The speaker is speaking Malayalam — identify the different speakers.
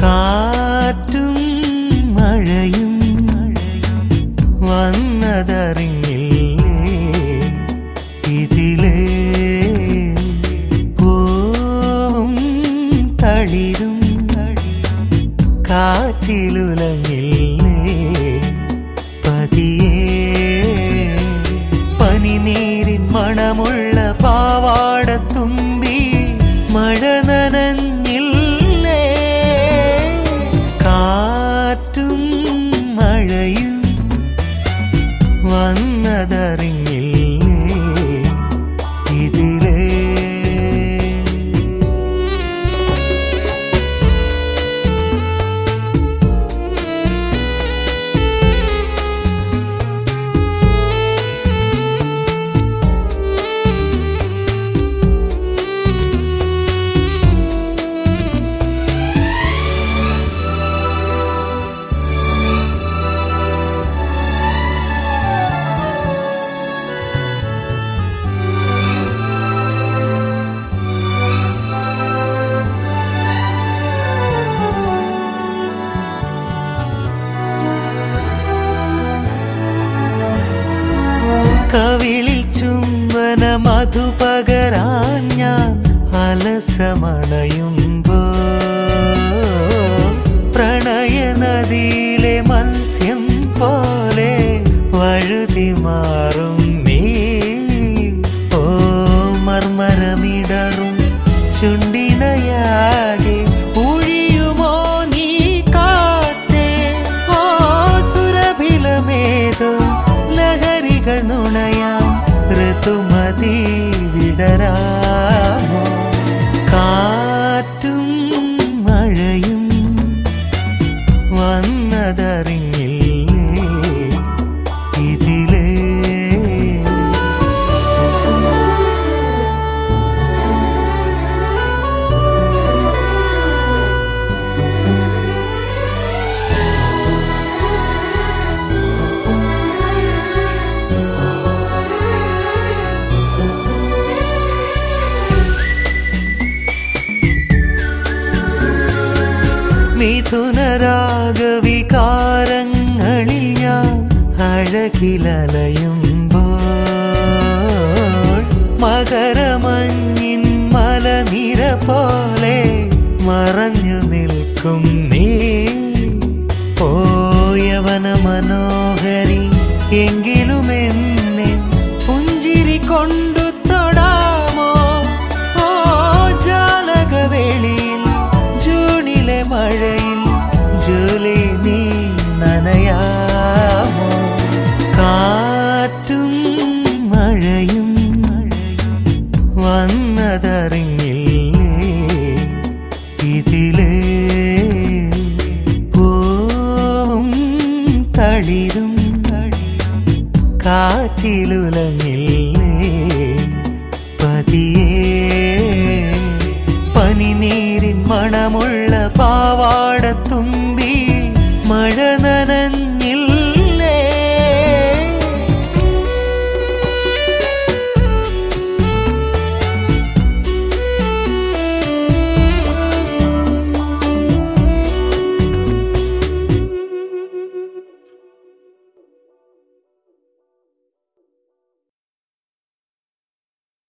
Speaker 1: കാറ്റും മഴയും വന്നതറിഞ്ഞില്ലേ വന്നതറിഞ്ഞില്ലേ. കവിളിൽ ചുംബന മധുപകരാൻ ഞാൻ അലസമണയുമ്പോ വിടരാമോ? കാറ്റും മഴയും വന്നതറിഞ്ഞില്ലേ. മിഥുനരാഗവികാരങ്ങളിൽ ഞാൻ അഴകിലലയുമ്പോൾ മകരമഞ്ഞിൻ മലനിര പോലെ മറഞ്ഞു നിൽക്കും നീ. പോയവന മനോഹരി എങ്കിലും എന്നെ പുഞ്ചിരി കൊണ്ടു മനസ്സിലുലങ്ങില്ലേ പതിയേ പനിനീരിൻ മണമുള്ള പാവാട തുമ്പി